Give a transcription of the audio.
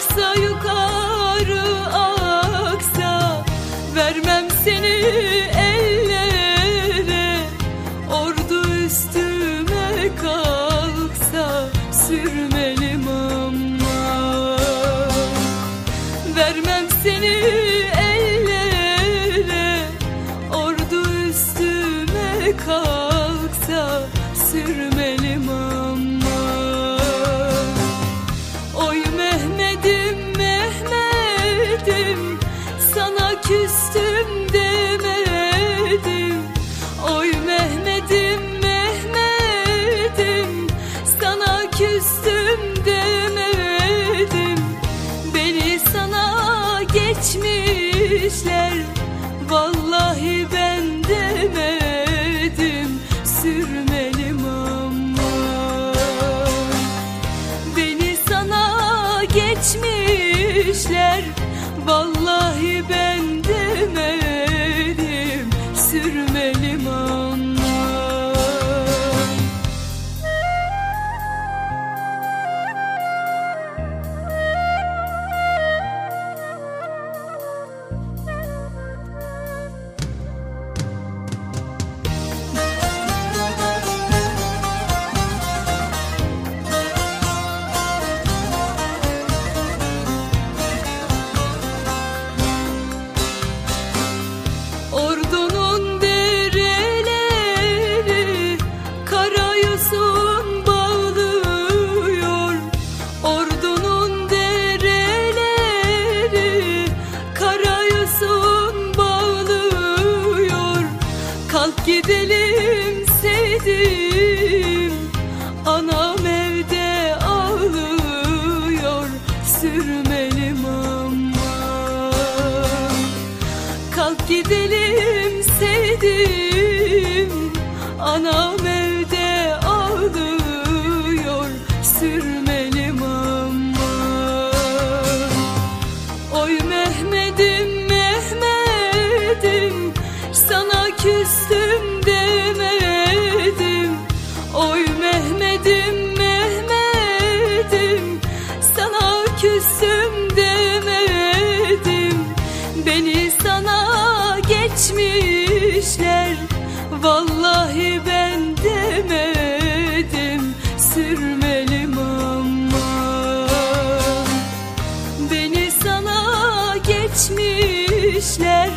aksa yukarı aksa vermem seni ellere. Ordu üstüme kalksa sürmelim ama vermem seni ellere. Ordu üstüme kalksa sürmelim küstüm demedim. Oy Mehmet'im Mehmet'im sana küstüm demedim. Beni sana geçmişler Vallahi ben demedim. Sürmelim ama Beni sana geçmişler Vallahi ben gidelim sevdim. Anam evde ağlıyor Sürmelim ama Kalk gidelim sevdim. Anam evde ağlıyor Sürmelim ama Oy Mehmet'im Mehmet'im Sana küstüm demedim. Oy Mehmet'im Mehmet'im Sana küstüm demedim. Beni sana geçmişler Vallahi ben demedim. Sürmelim ama. Beni sana geçmişler